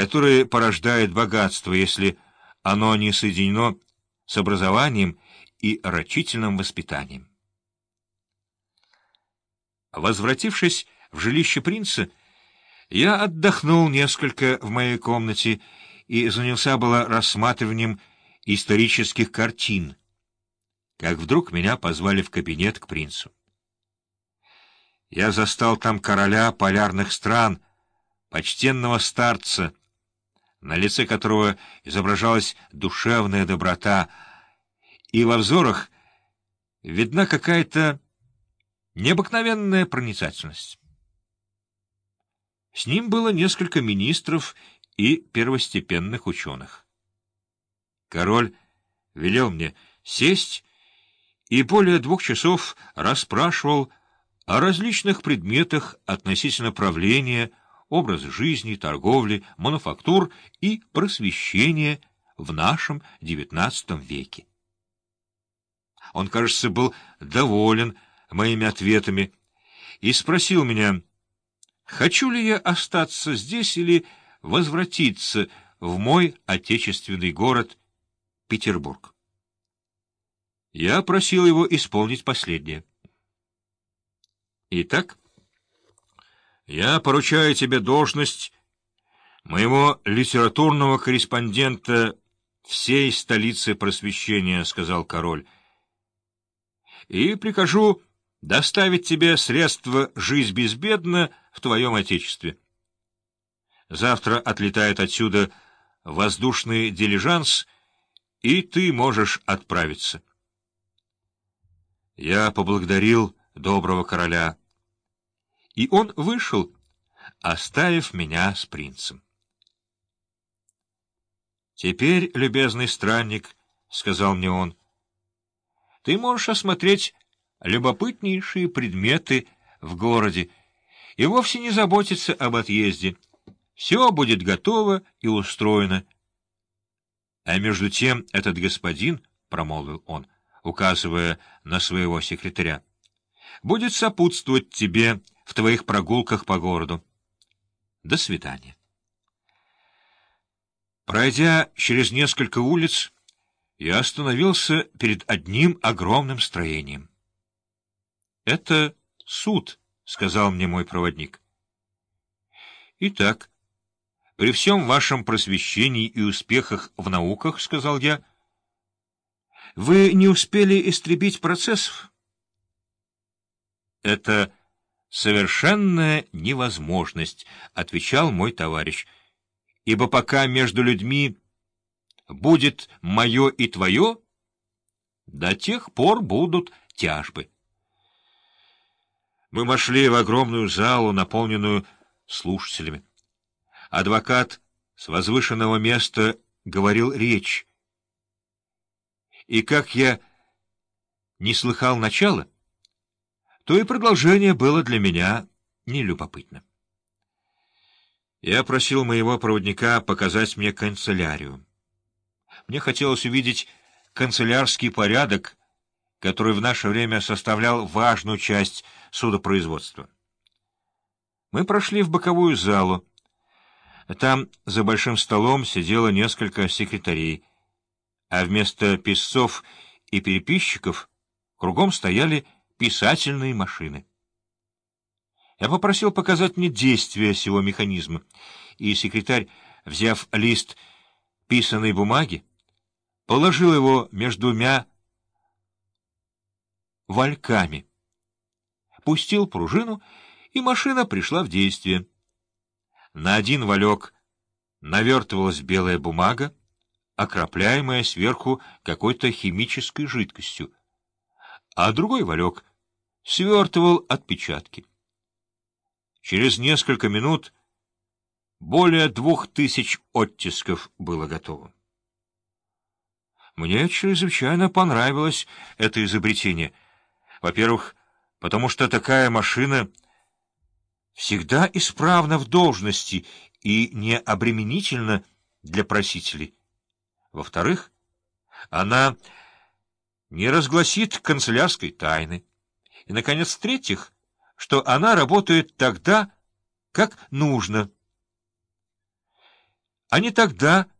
которое порождает богатство, если оно не соединено с образованием и рачительным воспитанием. Возвратившись в жилище принца, я отдохнул несколько в моей комнате и занялся было рассматриванием исторических картин, как вдруг меня позвали в кабинет к принцу. Я застал там короля полярных стран, почтенного старца, на лице которого изображалась душевная доброта, и во взорах видна какая-то необыкновенная проницательность. С ним было несколько министров и первостепенных ученых. Король велел мне сесть и более двух часов расспрашивал о различных предметах относительно правления, образа жизни, торговли, мануфактур и просвещения в нашем XIX веке. Он, кажется, был доволен моими ответами и спросил меня, хочу ли я остаться здесь или возвратиться в мой отечественный город Петербург. Я просил его исполнить последнее. Итак, я поручаю тебе должность моего литературного корреспондента всей столицы просвещения, — сказал король, — и прикажу доставить тебе средства «Жизнь безбедна» в твоем отечестве. Завтра отлетает отсюда воздушный дилижанс, и ты можешь отправиться. Я поблагодарил доброго короля, и он вышел, оставив меня с принцем. «Теперь, любезный странник, — сказал мне он, — ты можешь осмотреть любопытнейшие предметы в городе и вовсе не заботиться об отъезде. Все будет готово и устроено. А между тем этот господин, — промолвил он, указывая на своего секретаря, — будет сопутствовать тебе в твоих прогулках по городу. До свидания. Пройдя через несколько улиц, я остановился перед одним огромным строением. — Это суд, — сказал мне мой проводник. — Итак, при всем вашем просвещении и успехах в науках, — сказал я, — вы не успели истребить процессов. — Это «Совершенная невозможность», — отвечал мой товарищ, «ибо пока между людьми будет мое и твое, до тех пор будут тяжбы». Мы вошли в огромную залу, наполненную слушателями. Адвокат с возвышенного места говорил речь. И как я не слыхал начала, то и продолжение было для меня нелюбопытно. Я просил моего проводника показать мне канцелярию. Мне хотелось увидеть канцелярский порядок, который в наше время составлял важную часть судопроизводства. Мы прошли в боковую залу. Там за большим столом сидело несколько секретарей, а вместо писцов и переписчиков кругом стояли писательные машины. Я попросил показать мне действие всего механизма, и секретарь, взяв лист писаной бумаги, положил его между двумя вальками, пустил пружину, и машина пришла в действие. На один валек навертывалась белая бумага, окропляемая сверху какой-то химической жидкостью, а другой валек свертывал отпечатки. Через несколько минут более двух тысяч оттисков было готово. Мне чрезвычайно понравилось это изобретение. Во-первых, потому что такая машина всегда исправна в должности и не обременительна для просителей. Во-вторых, она не разгласит канцелярской тайны. И, наконец, в-третьих, что она работает тогда, как нужно. а не тогда,